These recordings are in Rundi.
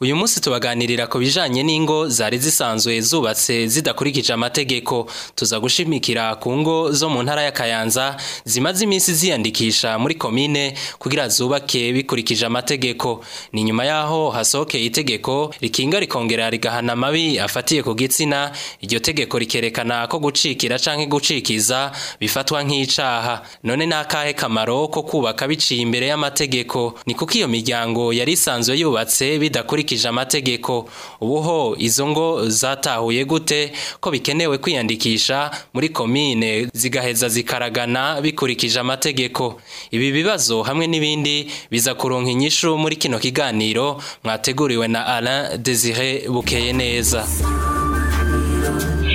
uyu munsi tubaganirira ku bijyanye n'ingo zari zisanzwe zubatse zidakurikije amategeko tuza gushimikira ku ngo zo mu ntara ya kayanza zimaze iminsi ziyandikisha muri komine kugira zubake bikurikije amategeko ni nyuma y'aho hasohokeye itegeko rikinga rikongera rigahana amabi afatiye ku gitsina insina iryo tegeko rikerekana ko gucikira canke gucikiza bifatwa nk'icaha none nakahe kamaro ko kubaka biciye imbere y'amategeko ni kuko iyo miryango yari isanzwe yubatse bidakurikije amategeko ubuho izo ngo zatahuye gute ko bikenewe kwiyandikisha muri komine zigaheza zikaragana bikurikije amategeko ibi bibazo hamwe n'ibindi biza kuronka inyishu muri kino kiganiro mwateguriwe na Alain Desire Bukeye neza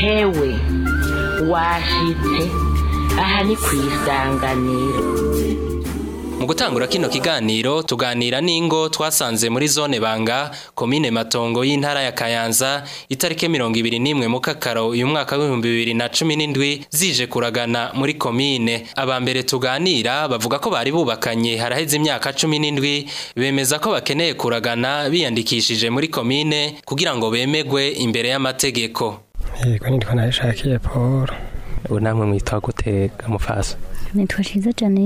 hewe washitse aha ni ku mu gutangura kino kiganiro tuganira n'ingo twasanze muri zone banga komine matongo y'intara ya kayanza itariki mirongo ibiri n'imwe mu kakaro uyu mwaka w'ibihumbi bibiri na cumi n'indwi zije kuragana muri komine aba mbere tuganira bavuga ko bari bubakanye haraheze imyaka cumi n'indwi bemeza ko bakeneye kuragana biyandikishije muri komine kugira ngo bemegwe imbere y'amategeko yego nitwa nayishakiye paul ubu namwe mwitwa gute mufasa nitwa shiza cyane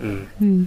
mm. mm.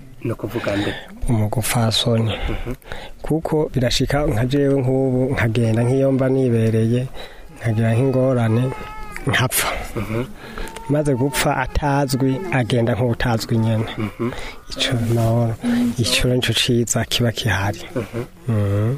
no kuvuga mbere umugufasoni kuko birashika nka jewe nk'ubu nkagenda nk'iyo mba nibereye nkagira nk'ingorane nkapfa maze gupfa atazwi agenda nk'utazwi nyine icyo nawe icyo nicyo cyiza kiba kihari mm.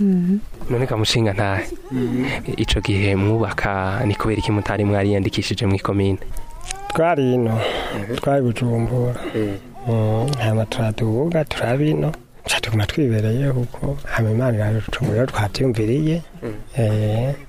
mm-hmm. none kamushinga nta mm-hmm. icyo gihe mwubaka ni kubera iki mutari mwariyandikishije mu ikomine twari ino mhm. twari bujumbura hanyuma mm. mm, turaduhuga turaba ino tuguma twibereye kuko hanyuma imana iraducumbura twabyumviriye mm. eh.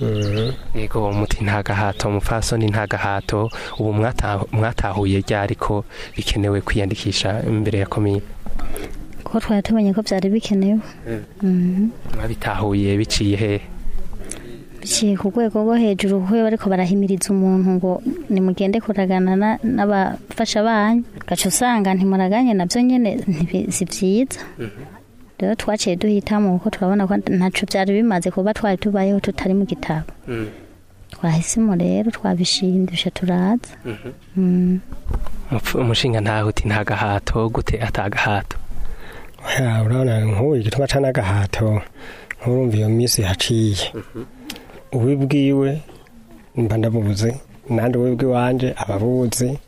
Mm-hmm. yego uwo muti nta gahato umupfasoni nta gahato ubu mwatahuye ryari ariko bikenewe kwiyandikisha imbere ya komine kuko twari tubonye ko byari bikenewe eh. mm-hmm. mwabitahuye biciye he biciye ku rwego rwo hejuru kuko bariko barahimiriza umuntu ngo nimugende kuragana n'abafasha banyu gaca usanga ntimuraganye nabyo nyine si byiza mm-hmm. rero twaciye duhitamo kuko turabona ko ntacyo byari bimaze kuba twari tubayeho tutari mu gitabo mm. twahisemo rero twabishindisha turaza mm-hmm. mm. umushinga ntaho uti ntagahato gute atagahato urabona nk'ubu igituma aca n'agahato nkurumva iyo minsi haciye mm-hmm. uwibwiwe mba ndabubuze nandi uwibwiwanje ababuze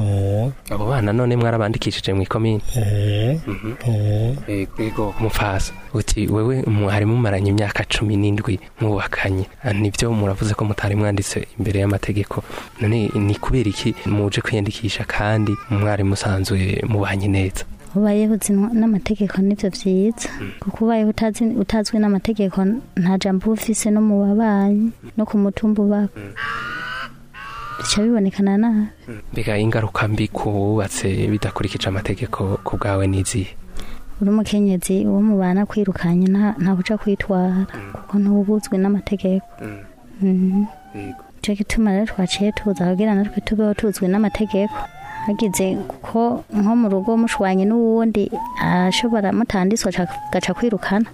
eh. abo bana none mwarabandikishije mu ikomine eh. mhm. mupfasa uti wewe mwari mumaranye imyaka cumi n'indwi mwubakanye ah, nibyo muravuze ko mutari mwanditse imbere y'amategeko none ni kubera iki muje kwiyandikisha kandi mwari musanzwe mubanye neza ubayeho uzi n'amategeko nibyo byiza mm. kuko ubayeho utazwi n'amategeko nta jambo uba ufise no mu babanyi no ku mutumba ubaka mm. bica bibonekana nabi mbega ingaruka mbi ku wubatse bidakurikije amategeko ku bwawe n'izihe uri umukenyezi uwo mubana kwirukanye ntabuca kwitwara mm. kuko ntububutswe n'amategeko mm. mm-hmm. icyo gituma rero twaciye tuza kugira natwe tubeho tuzwi n'amategeko hagize kuko nko mu rugo mushwanye n'uwundi ashobora mutanditswe agaca kwirukana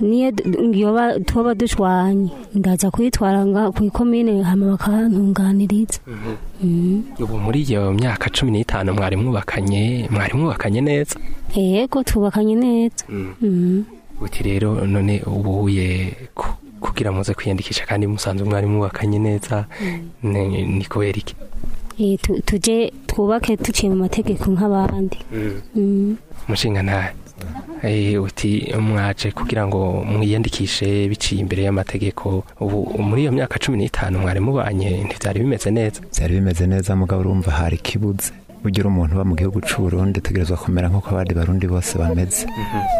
niyo tuba dushwanye ndaza kwitwara ku ikomine hano bakantunganiriza mm-hmm. mm. ubu muri iyo myaka cumi n'itanu mwari mwubakanye mwari mwubakanye neza yego twubakanye neza uti rero none ubu kugira muze kwiyandikisha kandi musanze umwarimu wakanye neza mm. ni kubera iki eh, tujye twubake tuciye mu mategeko nk'abandi umushinga mm. mm. eh, uti mwaje kugira ngo mwiyandikishe biciye imbere y'amategeko ubu muri iyo myaka cumi n'itanu mwari mubanye ntibyari bimeze neza byari bimeze neza mugabo urumva hari kibuze ugira umuntu uba mu gihugu cy'uburundi utegerezwa kumera nk'uko abandi barundi bose bameze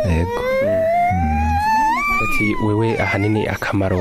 yego mhm. Hmm. ati wewe ahanini akamaro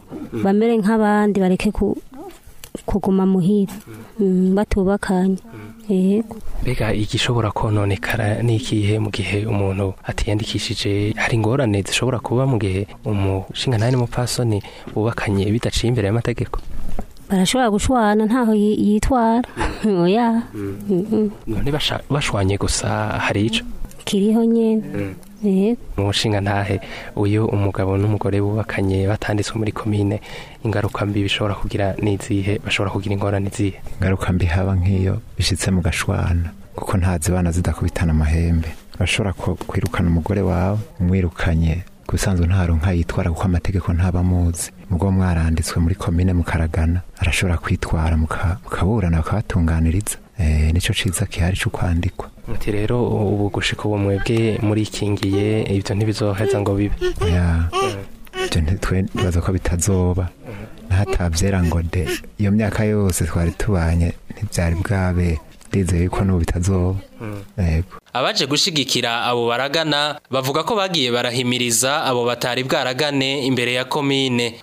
mm. bamere nk'abandi bareke ku kuguma muhira mm, batubakanye yego mm. eh. mbega igishobora kononekara ni ikihe mu gihe umuntu atiyandikishije hari ingorane zishobora kuba mu gihe umushinganani n'umupfasoni wubakanye bidaciye imbere y'amategeko barashobora gushwana ntaho yitwara mm. none bashwanye gusa hari icyo kiriho nyine mu ntahe uyu umugabo n'umugore bubakanye batanditswe muri komine ingaruka mbi bishobora kugira n'izihe bashobora kugira ingorane izihe ingaruka mbi haba nk'iyo bishyitse mu gashwana kuko nta zibana zidakubitana amahembe bashobora kwirukana umugore wawe umwirukanye ku bisanzwe ntaro nkayitwara kuko amategeko ntaba ntabamuzi ubwo mwaranditswe muri komine mukaragana arashobora kwitwara mukaburana bakabatunganiriza Eh, nicyo cyiza gihari cyo kwandikwa muti rero ubu gushika ubu mwebwe murikingiye ibyo ntibizoheza ngo bibe ibyo ntitwibaza ko bitazoba mm-hmm. ntatabyera ngo de iyo myaka yose twari tubanye ntibyari bwabe ndizeye ko n'ubu bitazoba hmm. abaje gushigikira abo baragana bavuga ko bagiye barahimiriza abo batari bwaragane imbere ya komine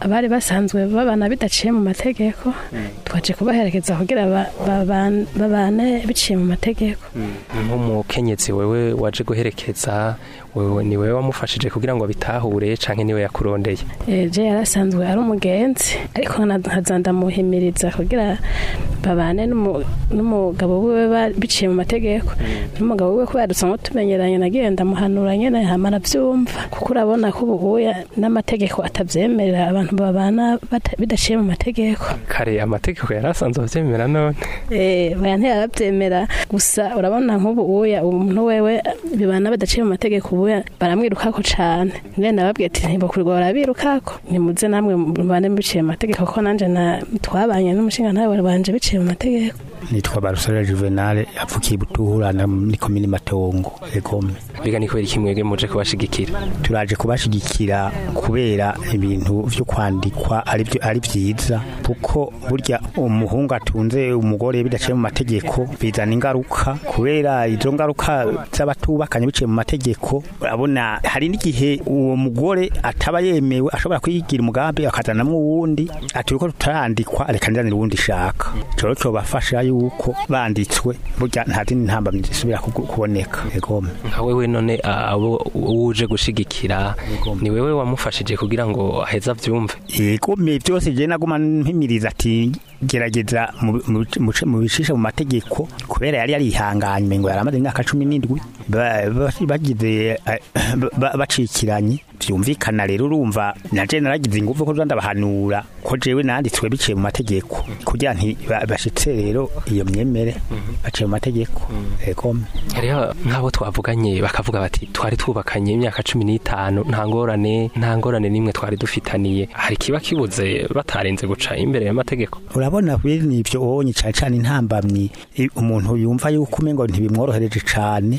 abari basanzwe babana bidaciye mu mategeko hmm. twaje kubaherekeza kugira babane biciye mu mategeko hmm. nk'umukenyezi wewe waje guherekeza ni wowe wamufashije kugira ngo abitahure cyangwa niwe yakurondeye ejo eh, yarasanzwe ari umugenzi ariko ndamuhimiriza kugira babane n'umugabo we biciye mu mategeko hmm. n'umugabo we kubera dusa nk'utumenyeranye nagiye ndamuhanura nyine hamara byumva kuko urabona ko ubu n'amategeko atabyemerera abantu abantu babana bidaciye mu mategeko kare amategeko yarasanze ababyemera none baya eh, ntiyarabyemera gusa urabona nk'ubu uya umuntu wewe bibana badaciye mu mategeko ubuya baramwirukako cyane mbere nababwiye ati ntibakurwa barabirukako nimuze namwe mubane biciye mu mategeko ko nanjye twabanye n'umushinga nawe wanje biciye mu mategeko nitwa barusara juvenal apfukiye butuhurana muri komini matewongo egome mbega ni kubera iki muje kubashigikira turaje kubashigikira kubera ibintu vyo kwandikwa ari byo ari byiza kuko burya umuhungu atunze umugore bidaciye mu mategeko bizana ingaruka kubera izo ngaruka z'abatubakanye biciye mu mategeko urabona hari n'igihe uwo mugore ataba yemewe ashobora kwigira umugambi akazanamwo uwundi ati uko tutarandikwa reka nzanire uwundi shaka coro cobafashayo yuko banditswe burya ntari ntambamye isubira kuboneka egome nka wewe none abo uje gushigikira ni wewe wamufashije kugira ngo aheze abyumve egome byose je naguma mpimiriza ati gerageza mu bishisha mu mategeko kubera yari yarihanganye ngo yaramaze imyaka cumi n'indwi bagize eh, bacikiranye byumvikana rero urumva na je naragize ingufu ko ndabahanura ko jewe nanditswe biciye mu mategeko kugira nti bashitse rero iyo myemere baciye mu mategeko mm-hmm. ekome rero nk'abo twavuganye bakavuga bati twari twubakanye imyaka 15 nta ngorane nta ngorane nimwe twari dufitaniye hari kiba kibuze batarenze guca imbere y'amategeko urabona biri nivyo wonye cyane cyane intambamyi umuntu yumva yuko ngo ntibimworohereje cyane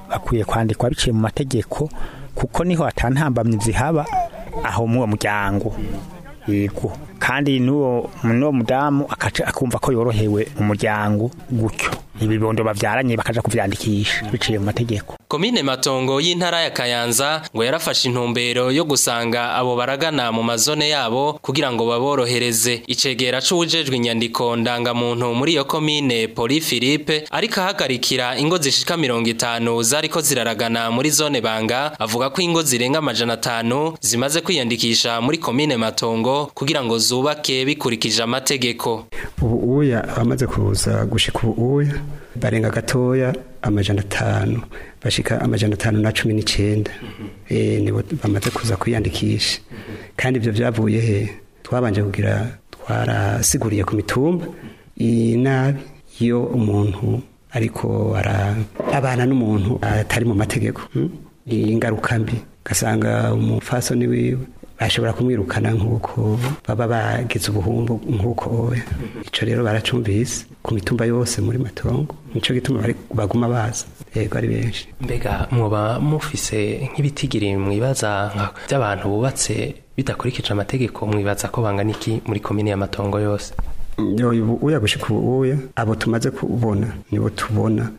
akwiye kwandikwa biciye mu mategeko kuko niho hatantambamye zihaba aho mu muryango yego kandi n'uwo mudamu akumva ko yorohewe mu muryango gutyo ibibondo babyaranye bakaja kuvyandikisha biciye mu mategeko Komine Matongo y'intara ya Kayanza ngo yarafashe intumbero yo gusanga abo baragana mu mazone yabo kugira ngo baborohereze icegera c'ubujejwe inyandiko ndangamuntu muri iyo komine Poli Philippe ariko ahagarikira ingo zishika itanu zariko ziraragana muri zone banga avuga ko ingo zirenga amajana atanu zimaze kwiyandikisha muri komine Matongo kugira ngo zubake bikurikije amategeko ubu uya amaze kuza gushika ubu uya barenga gatoya amajana atanu bashika amajana atanu na cumi n'icyenda mhm. eh, nibo bamaze kuza kwiyandikisha mhm. kandi ibyo byavuye he twabanje kugira twarasiguriye ku mitumba iyi mhm. nabi iyo umuntu ariko abana n'umuntu atari mu mategeko hmm? ni ingaruka mbi ugasanga umupfaso ni wiwe bashobora kumwirukana nk'uko baba bagize ubuhumbu nk'uko icyo rero baracumvise ku mitumba yose muri matongo nicyo gituma baguma baza yego ari benshi mbega muba mufise nk'ibitigiri mwibaza by'abantu bubatse bidakurikije amategeko mwibaza ko bangana iki muri komini ya matongo yose uya gushika ubuya abo tumaze kubona nibo tubona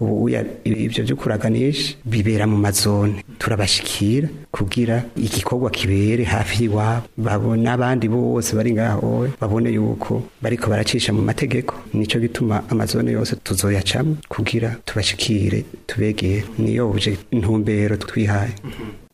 ubu ibyo byo kuraganisha bibera mu mazone turabashikira kugira igikorwa kibere hafi y'iwabo babona abandi bose bari ngaho babone yuko bariko baracisha mu mategeko nicyo gituma amazone yose tuzoyacamo kugira tubashikire tubegere niyo buje intumbero twihaye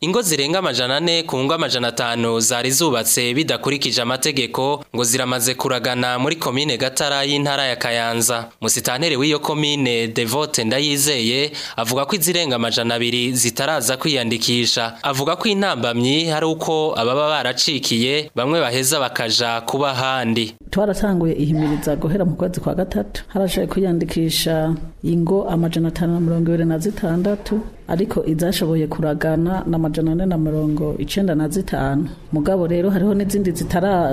Ingo zirenga amajana ane ku ngo amajana atanu zari zubatse bidakurikije amategeko ngo ziramaze kuragana muri komine gatara y'intara ya kayanza Musitanere w'iyo komine devote ndayizeye avuga ko izirenga amajana abiri zitaraza kwiyandikisha avuga ko intambamyi hari uko ababa baracikiye bamwe baheza bakaja kuba handi. twaratanguye ihimiriza guhera mu kwezi kwa gatatu haraje kwiyandikisha ingo amajana atanu na mirongo na zitandatu ariko izashoboye kuragana na majana ane na mirongo icyenda na zitanu mugabo rero hariho n'izindi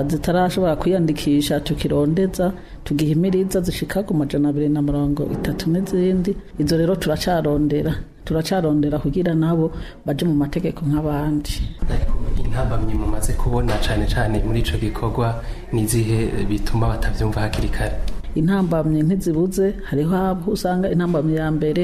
zitarashobora kwiyandikisha tukirondeza tugihimiriza zishika ku majana abiri na mirongo itatu n'izindi izo rero turacarondera turacarondera kugira nabo baje mu mategeko nk'abandi intambamye mumaze kubona cyane cyane muri icyo gikorwa nizihe bituma batabyumva hakiri kare intambamyi ntizibuze hariho abo usanga intambamyi ya mbere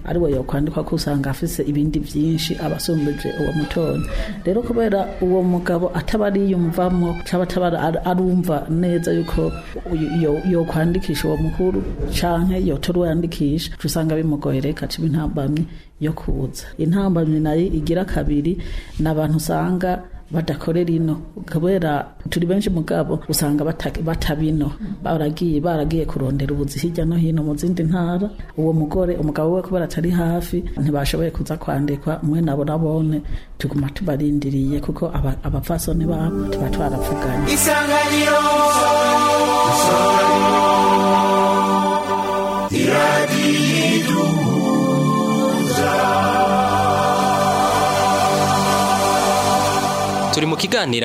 ari we yokwandikwa ko usanga afise ibindi byinshi abasumbije uwo mutonya rero kubera uwo mugabo ataba ariyumvamo cyangwa ataba arumva neza yuko yokwandikisha uwo mukuru canke yotora uwandikisha usanga bimugoye reka ciba yo kuza intambamyi nayo igira kabiri nabantu usanga badakorera ino kubera turi benshi mugabo usanga batabino baragiye baragiye kurondera ubuzi hirya no hino mu zindi ntara uwo mugore umugabo we kubera atari hafi ntibashoboye kuza kwandikwa umwe nabo nabone tuguma tubarindiriye kuko abapfasoni babo tuba twaravuganye isanganiro isanganiro turi mu kiganiro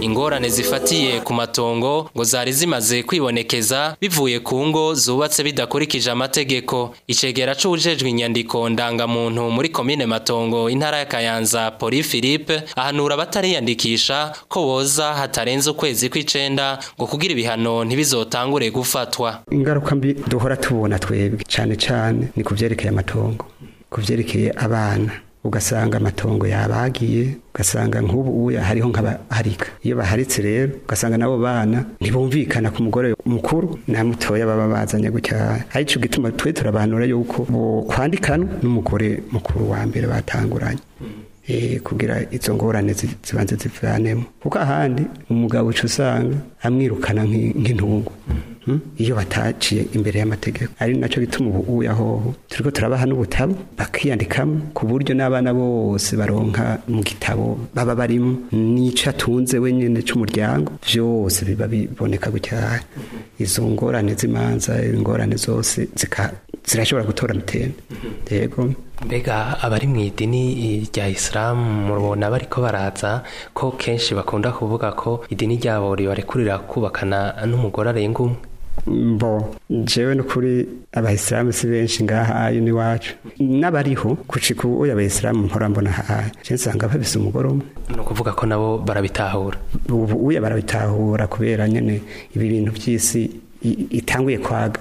ingorane zifatiye ku matongo ngo zari zimaze kwibonekeza bivuye ku ngo zubatse bidakurikije amategeko icegera c'uwujejwe inyandiko ndangamuntu muri komine matongo intara ya kayanza poli philippe ahanura batariyandikisha ko boza hatarenze ukwezi kw'icenda ngo kugira ibihano ntibizotangure gufatwa ingaruka mbi duhora tubona twebwe cane cane ni kuvyerekeye amatongo kuvyerekeye abana ugasanga amatongo yabagiye ugasanga nk'ubu uya hariho nk'abaharika iyo baharitse rero ugasanga nabo bana ntibumvikana ku mugore mukuru na mutoya baba bazanye gutya arico gituma twe turabanura yuko kwandikana n'umugore mukuru wa mbere batanguranye Eh, kugira izo ngorane zibanza zivanemo kuko ahandi umugabo uca usanga amwirukana nk’intungu hmm? iyo bataciye imbere y'amategeko ari nacyo bituma ubu ahoho turi turabaha n'ubutabo bakiyandikamo ku buryo n'abana bose baronka mu gitabo baba barimo n'icyo atunze wenyine cy'umuryango byose biba biboneka gutya izo ngorane z'imanza ingorane zose zirashobora gutora mtn yego mbega abari mu idini rya isilamu mubona bari ko baraza ko kenshi bakunda kuvuga ko idini ryabo ribarekurira kubakana n'umugore arenga umwe mbo jewe nukuri abayisilamu si benshi ngaha iwacu n'abariho kucika ubu abayisilamu mpora mbona haha nsanga babise umugore umwe ni ukuvuga ko nabo barabitahura ubu uya barabitahura kubera nyine ibi bintu by'isi itanguye kwaga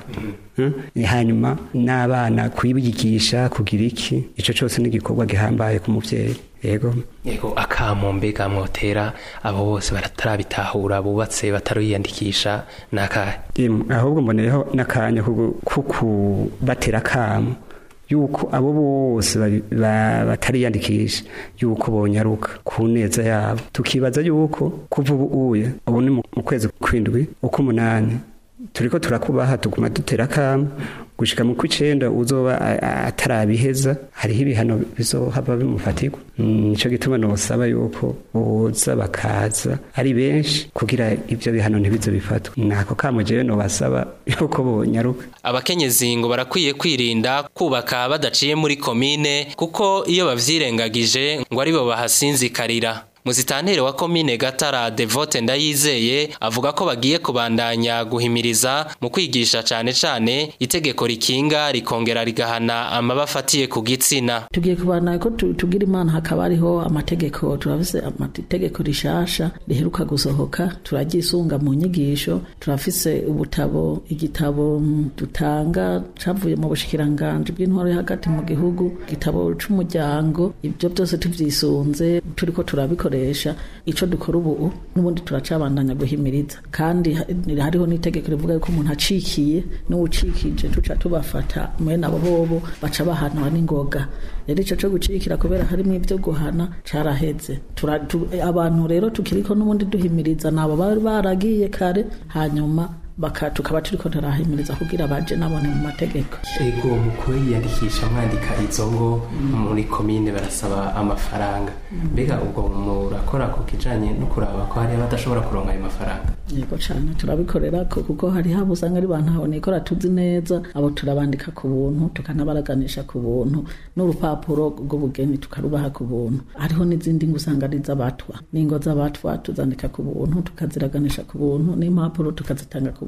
mm-hmm. hanyuma n'abana kwibyigisha kugira iki icyo cyose n'igikorwa gihambaye ku mubyeyi yego yego akamombe kamwotera abo bose baratarabitahura bubatse batariyandikisha nakahe ahubwo mboneyeho n'akanya ko kubatera akamu yuko abo bose batariyandikisha yuko bonyaruka ku neza yabo tukibaza yuko kuva ubu ubu ni mu kwezi kw'indwi uko umunani turiko turakubaha tuguma dutera kamwe gushika mu kw'icenda uzoba atarabiheza hariho ibihano bizohava bimufatirwa nico gituma nosaba yuko boza bakaza ari benshi kugira ibyo bihano ntibizo bifatwa nako kamo jewe nobasaba yuko bonyaruka abakenyezi ngo barakwiye kwirinda kubaka badaciye muri komine kuko iyo bavyirengagije ngo aribo bahasinzikarira Muzitanteri wa komine Gatara Devote Ndayizeye avuga ko bagiye kubandanya guhimiriza mu kwigisha cyane cyane itegeko rikinga rikongera rigahana amabafatiye ku gitsina tugiye kubandanya ko tubwira imana hakaba ariho amategeko turafise amategeko rishasha riheruka gusohoka turagisunga mu nyigisho turafise ubutabo igitabo mm, dutanga cavuye mu bushikiranganje bw'intwaro hagati mu gihugu igitabo c'umuryango ibyo byose tuvyisunze turiko turabikora kuyikoresha icyo dukora ubu n'ubundi turacabandanya guhimiriza kandi hariho n'itegeko rivuga yuko umuntu acikiye n'uwucikije tuca tubafata mwene abo bobo baca bahanwa n'ingoga rero icyo cyo gucikira kubera harimo ibyo guhana caraheze abantu rero tukiri ko n'ubundi duhimiriza nabo bari baragiye kare hanyuma tukaba turi ko turahemereza kugira baje nabone mu mategeko yego mukuru yiyandikisha mwandika izo ngo muri komine barasaba amafaranga mm. mbega ubwo murakora ku kijanye no kuraba ko hari abadashobora kuronka ayo mafaranga yego cyane turabikorera kuko hari habo usanga ari bantu habonekora tuzi neza abo turabandika ku buntu tukanabaraganisha ku buntu n'urupapuro rw'ubugeni tukarubaha ku buntu hariho n'izindi ngo usanga ari iz'abatwa n'ingo z'abatwa tuzandika ku buntu tukaziraganisha ku buntu n'impapuro tukazitanga ku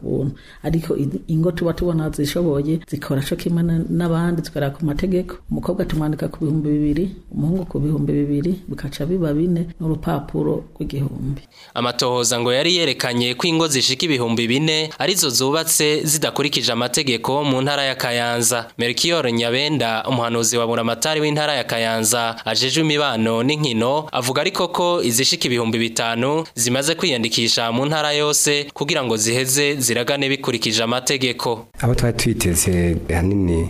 ariko ingo tuba tubona zishoboye zikora cyo kimwe n'abandi zikorera ku mategeko umukobwa tumwandika ku bihumbi bibiri umuhungu ku bihumbi bibiri bikaca biba bine n'urupapuro rw'igihumbi amatohoza ngo yari yerekanye ko ingo zishika ibihumbi bine arizo zubatse zidakurikije amategeko mu ntara ya Kayanza Melchior Nyabenda umuhanuzi wa Buramatari w'intara ya Kayanza ajeje imibano n'inkino avuga ariko ko izishika ibihumbi bitanu zimaze kwiyandikisha mu ntara yose kugira ngo ziheze ziragane bikurikije amategeko abo twari twiteze eh, hanini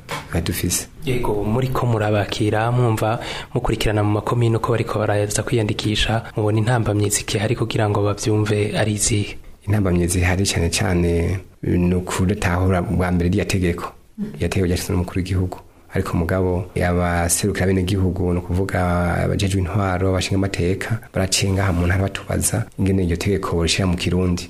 twari dufise yego muri ko murabakira mwumva mukurikirana mu makomine uko bariko baraza kwiyandikisha mubona intambamye zike hari kugira ngo babyumve ari izihe intambamye zihari cyane cane ni ukudatahura bwa mbere ry'ategeko ryategeko mm. ryashizwe n'umukuru w'igihugu ariko mugabo abaserukira bene gihugu no kuvuga abajejwe intwaro bashinga amateka baracenga ha muntu arabatubaza ingene iryo tegeko borishira mu kirundi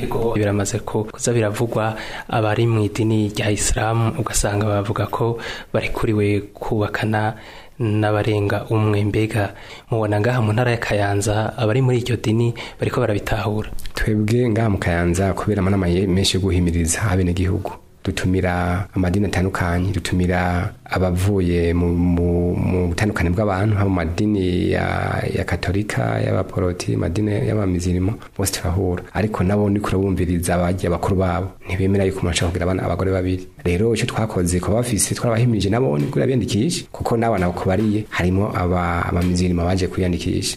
yego biramaze ko kuza biravugwa abari mu idini rya isilamu ugasanga bavuga ko barekuriwe kubakana n'abarenga umwe mbega mubona ngaha mu ntara ya kayanza abari muri iryo dini bariko barabitahura twebwe ngaha mu kayanza kubera amanama menshi yo guhimiriza abenegihugu dutumira amadini atandukanye dutumira abavuye mu butandukane bw'abantu haba mu madini ya katolika y'abaporoti madini y'abamizirimo bose turahura ariko nabo ni kurabumviriza abagiye abakuru babo ntibemera yuko umuntu ashobora kugira abana abagore babiri rero icyo twakoze kuba bafise twarabahimirije nabo ni kurabiyandikisha kuko n'abana bako harimo abamizirimo baje kwiyandikisha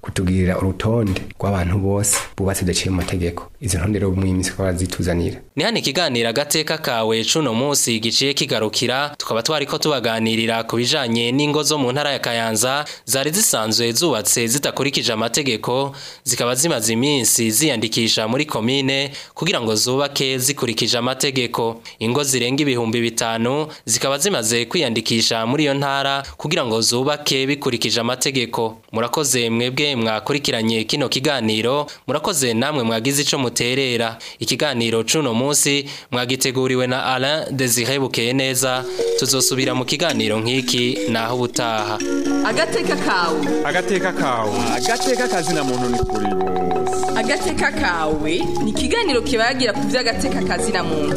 kutubwirira urutonde rw'abantu bose bubatse daciye mu mategeko izo ntonde rero mu minsi twazituzanira ni hano ikiganiro agateka kawe cuno munsi giciye kigarukira tukaba twari ko tubaganirira ku bijanye n'ingo zo mu ntara ya Kayanza zari zisanzwe zubatse zidakurikije amategeko zikaba zimaze iminsi ziyandikisha muri muri komine kugira ngo zubake zikurikije amategeko ingo zirenga ibihumbi bitanu zikaba zimaze kwiyandikisha muri iyo ntara kugira ngo zubake bikurikije amategeko murakoze mwebwe mwakurikiranye kino kiganiro murakoze namwe mwagize icyo muterera ikiganiro cuno munsi mwagiteguriwe na Alain Desire Bukeye neza tuzosubira mu kiganiro nk'iki naho ubutaha agateka kawe agateka kawe agateka kazina muntu ni kuribo agateka kawe ni ikiganiro kibagira ku by'agateka kazina muntu